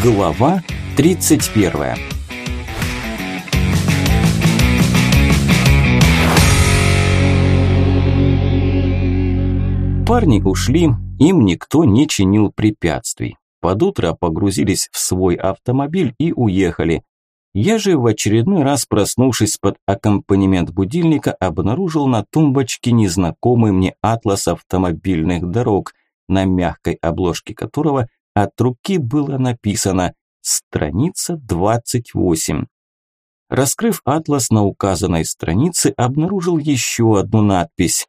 Глава 31 Парни ушли, им никто не чинил препятствий. Под утро погрузились в свой автомобиль и уехали. Я же в очередной раз, проснувшись под аккомпанемент будильника, обнаружил на тумбочке незнакомый мне атлас автомобильных дорог, на мягкой обложке которого от руки было написано «Страница 28». Раскрыв атлас на указанной странице, обнаружил еще одну надпись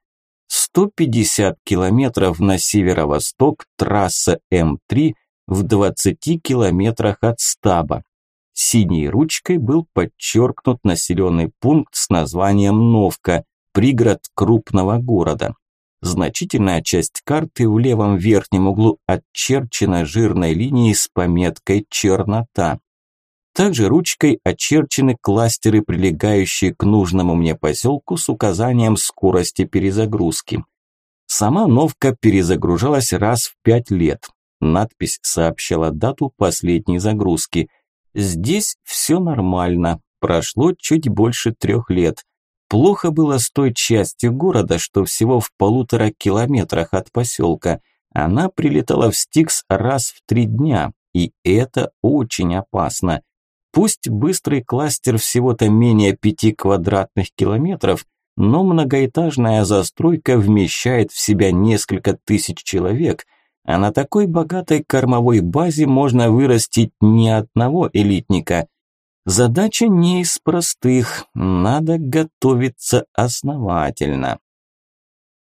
150 километров на северо-восток, трасса М3 в 20 километрах от стаба. Синей ручкой был подчеркнут населенный пункт с названием Новка, пригород крупного города. Значительная часть карты в левом верхнем углу очерчена жирной линией с пометкой «Чернота». Также ручкой очерчены кластеры, прилегающие к нужному мне поселку с указанием скорости перезагрузки. Сама новка перезагружалась раз в пять лет. Надпись сообщала дату последней загрузки. Здесь все нормально, прошло чуть больше трех лет. Плохо было с той частью города, что всего в полутора километрах от поселка. Она прилетала в Стикс раз в три дня, и это очень опасно. Пусть быстрый кластер всего-то менее пяти квадратных километров, но многоэтажная застройка вмещает в себя несколько тысяч человек, а на такой богатой кормовой базе можно вырастить не одного элитника – Задача не из простых, надо готовиться основательно.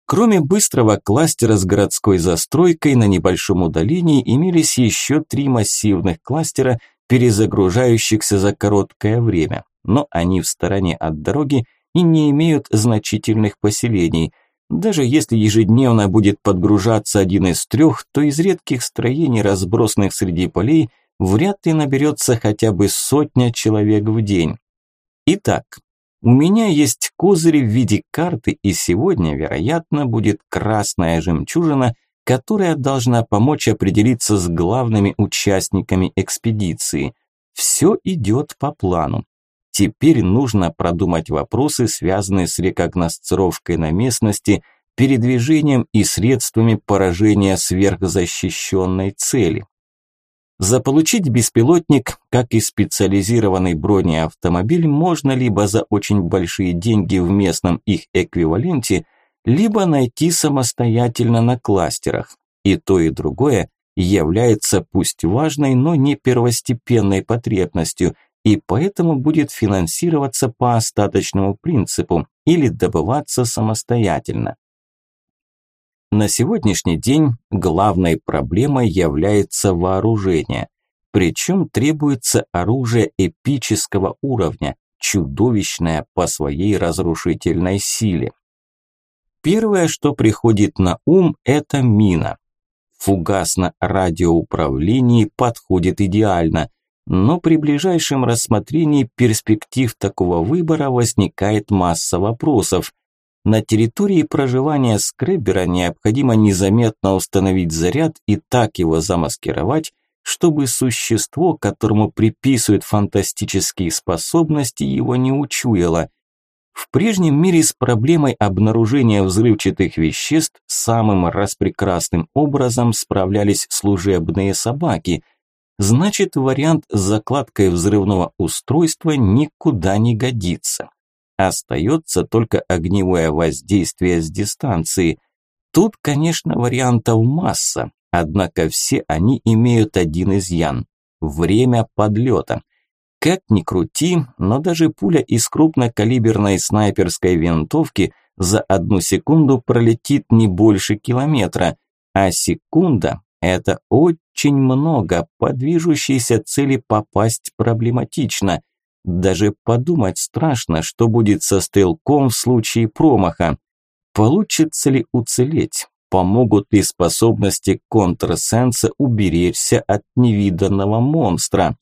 Кроме быстрого кластера с городской застройкой, на небольшом удалении имелись еще три массивных кластера, перезагружающихся за короткое время, но они в стороне от дороги и не имеют значительных поселений. Даже если ежедневно будет подгружаться один из трех, то из редких строений, разбросанных среди полей, вряд ли наберется хотя бы сотня человек в день. Итак, у меня есть козыри в виде карты, и сегодня, вероятно, будет красная жемчужина, которая должна помочь определиться с главными участниками экспедиции. Все идет по плану. Теперь нужно продумать вопросы, связанные с рекогносцировкой на местности, передвижением и средствами поражения сверхзащищенной цели. Заполучить беспилотник, как и специализированный бронеавтомобиль, можно либо за очень большие деньги в местном их эквиваленте, либо найти самостоятельно на кластерах. И то, и другое является пусть важной, но не первостепенной потребностью, и поэтому будет финансироваться по остаточному принципу или добываться самостоятельно. На сегодняшний день главной проблемой является вооружение. Причем требуется оружие эпического уровня, чудовищное по своей разрушительной силе. Первое, что приходит на ум, это мина. Фугасно-радиоуправлении подходит идеально, но при ближайшем рассмотрении перспектив такого выбора возникает масса вопросов – на территории проживания скреббера необходимо незаметно установить заряд и так его замаскировать, чтобы существо, которому приписывают фантастические способности, его не учуяло. В прежнем мире с проблемой обнаружения взрывчатых веществ самым распрекрасным образом справлялись служебные собаки. Значит, вариант с закладкой взрывного устройства никуда не годится. Остается только огневое воздействие с дистанции. Тут, конечно, вариантов масса, однако все они имеют один изъян – время подлета. Как ни крути, но даже пуля из крупнокалиберной снайперской винтовки за одну секунду пролетит не больше километра, а секунда – это очень много, по движущейся цели попасть проблематично – даже подумать страшно, что будет со стрелком в случае промаха. Получится ли уцелеть? Помогут ли способности контрсенса уберечься от невиданного монстра?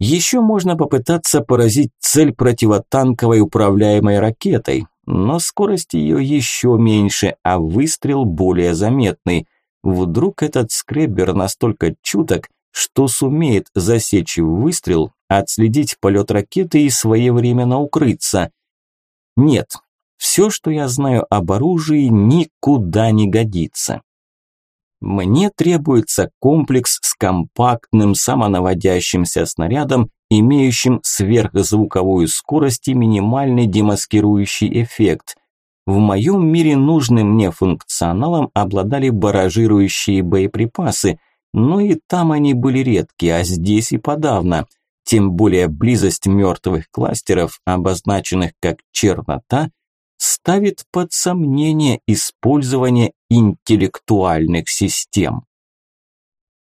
Еще можно попытаться поразить цель противотанковой управляемой ракетой, но скорость ее еще меньше, а выстрел более заметный. Вдруг этот скреббер настолько чуток, что сумеет засечь выстрел, отследить полет ракеты и своевременно укрыться. Нет, все, что я знаю об оружии, никуда не годится. Мне требуется комплекс с компактным самонаводящимся снарядом, имеющим сверхзвуковую скорость и минимальный демаскирующий эффект. В моем мире нужным мне функционалом обладали баражирующие боеприпасы, но и там они были редки, а здесь и подавно. Тем более близость мертвых кластеров, обозначенных как чернота, ставит под сомнение использование интеллектуальных систем.